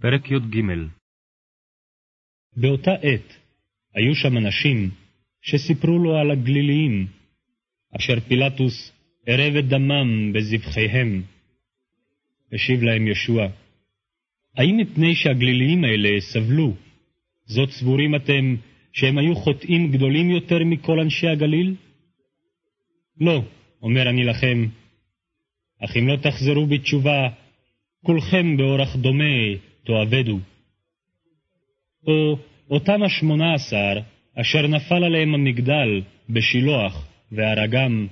פרק י"ג באותה עת היו שם אנשים שסיפרו לו על הגליליים, אשר פילטוס ערב את דמם בזבחיהם. השיב להם ישוע, האם מפני שהגליליים האלה סבלו, זאת סבורים אתם שהם היו חוטאים גדולים יותר מכל אנשי הגליל? לא, אומר אני לכם, אך אם לא תחזרו בתשובה, כולכם באורח דומה תאבדו. או אותם השמונה עשר, אשר נפל עליהם המגדל בשילוח והרגם,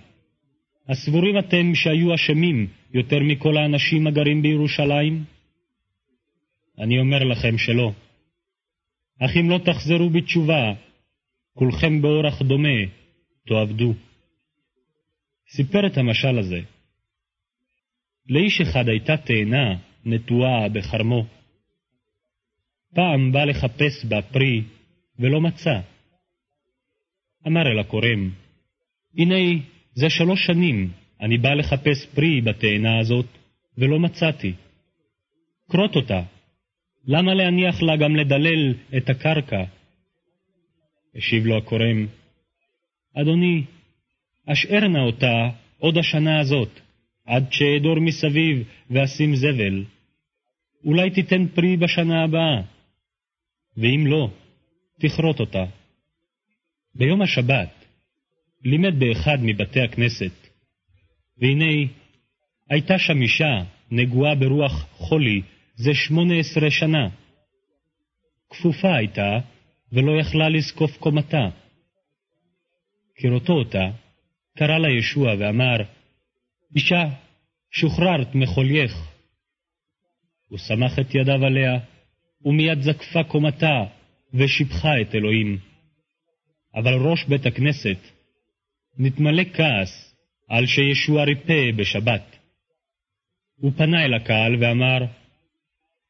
הסבורים אתם שהיו אשמים יותר מכל האנשים הגרים בירושלים? אני אומר לכם שלא. אך אם לא תחזרו בתשובה, כולכם באורח דומה תאבדו. סיפר את המשל הזה. לאיש אחד הייתה תאנה נטועה בחרמו. פעם בא לחפש בה פרי, ולא מצא. אמר אל הכורם, הנה זה שלוש שנים אני בא לחפש פרי בתאנה הזאת, ולא מצאתי. כרות אותה, למה להניח לה גם לדלל את הקרקע? השיב לו הכורם, אדוני, אשאר נא אותה עוד השנה הזאת, עד שאדור מסביב ואשים זבל. אולי תיתן פרי בשנה הבאה. ואם לא, תכרות אותה. ביום השבת לימד באחד מבתי הכנסת, והנה הייתה שם אישה נגועה ברוח חולי זה שמונה עשרה שנה. כפופה הייתה, ולא יכלה לזקוף קומתה. כראותו אותה, קרא לה ישוע ואמר, אישה, שוחררת מחולייך. הוא סמך את ידיו עליה, ומיד זקפה קומתה, ושיבחה את אלוהים. אבל ראש בית הכנסת נתמלא כעס על שישוע ריפא בשבת. הוא פנה אל הקהל ואמר,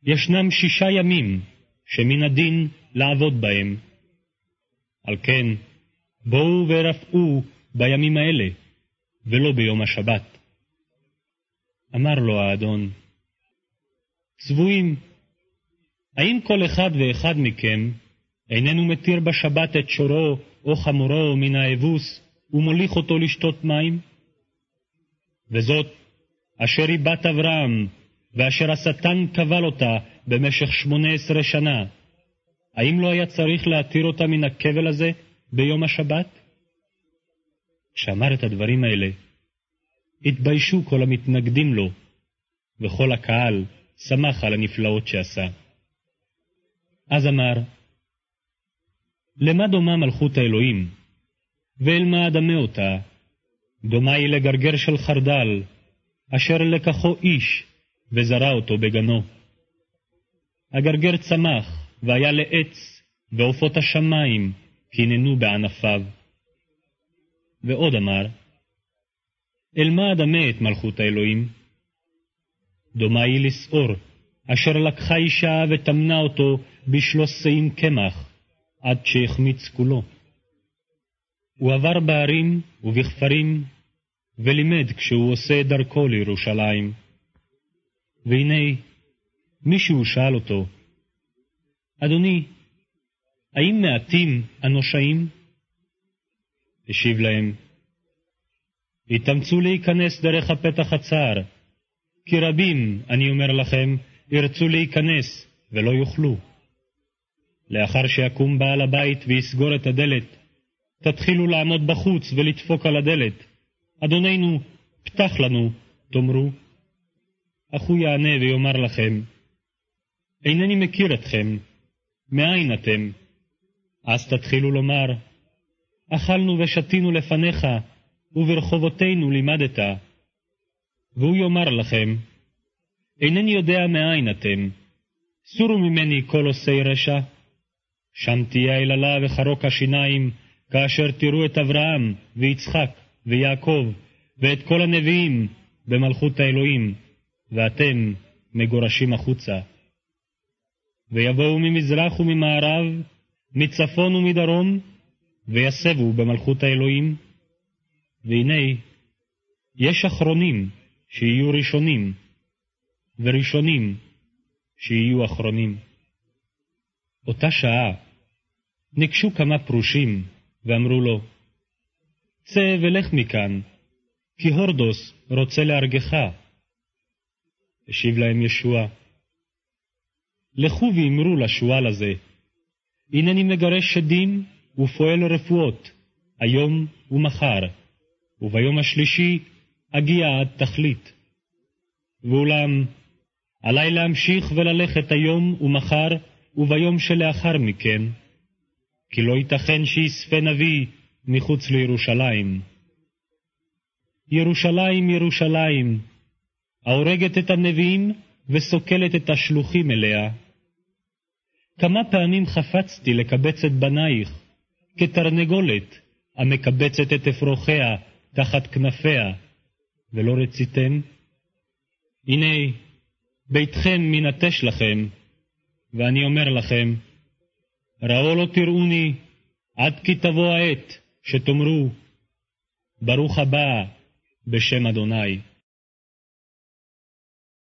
ישנם שישה ימים שמן הדין לעבוד בהם. על כן, בואו ורפאו בימים האלה, ולא ביום השבת. אמר לו האדון, צבועים, האם כל אחד ואחד מכם איננו מתיר בשבת את שורו או חמורו מן האבוס ומוליך אותו לשתות מים? וזאת אשר היא בת אברהם, ואשר השטן כבל אותה במשך שמונה עשרה שנה, האם לא היה צריך להתיר אותה מן הכבל הזה ביום השבת? כשאמר את הדברים האלה, התביישו כל המתנגדים לו, וכל הקהל שמח על הנפלאות שעשה. אז אמר, למה דומה מלכות האלוהים? ואל מה אדמה אותה? דומה היא לגרגר של חרדל, אשר לקחו איש, וזרע אותו בגנו. הגרגר צמח, והיה לעץ, ועופות השמיים קיננו בענפיו. ועוד אמר, אל מה אדמה את מלכות האלוהים? דומה היא לשעור, אשר לקחה אישה וטמנה אותו בשלוש שאים קמח, עד שהחמיץ כולו. הוא עבר בערים ובכפרים, ולימד כשהוא עושה דרכו לירושלים. והנה, מישהו שאל אותו, אדוני, האם מעטים הנושעים? השיב להם, התאמצו להיכנס דרך הפתח הצר, כי רבים, אני אומר לכם, ירצו להיכנס ולא יוכלו. לאחר שיקום בעל הבית ויסגור את הדלת, תתחילו לעמוד בחוץ ולדפוק על הדלת. אדוננו, פתח לנו, תאמרו. אך הוא יענה ויאמר לכם, אינני מכיר אתכם, מאין אתם? אז תתחילו לומר, אכלנו ושתינו לפניך, וברחובותינו לימדת. והוא יאמר לכם, אינני יודע מאין אתם, סורו ממני כל עושי רשע. שם תהיה היללה וחרוק השיניים, כאשר תראו את אברהם, ויצחק, ויעקב, ואת כל הנביאים במלכות האלוהים, ואתם מגורשים החוצה. ויבואו ממזרח וממערב, מצפון ומדרום, ויסבו במלכות האלוהים. והנה, יש אחרונים שיהיו ראשונים, וראשונים שיהיו אחרונים. אותה שעה ניגשו כמה פרושים ואמרו לו, צא ולך מכאן, כי הורדוס רוצה להרגך. השיב להם ישוע, לכו ואמרו לשועל הזה, הנני מגרש שדים ופועל רפואות, היום ומחר, וביום השלישי אגיע עד תכלית. ואולם, עלי להמשיך וללכת היום ומחר וביום שלאחר מכן, כי לא ייתכן שיספה נביא מחוץ לירושלים. ירושלים, ירושלים, ההורגת את הנביאים וסוקלת את השלוחים אליה. כמה פעמים חפצתי לקבץ את בנייך, כתרנגולת המקבצת את אפרוחיה תחת כנפיה, ולא רציתם? הנה, ביתכם מנטש לכם, ואני אומר לכם, ראו לא תראוני, עד כי תבוא העת שתאמרו, ברוך הבא בשם אדוני.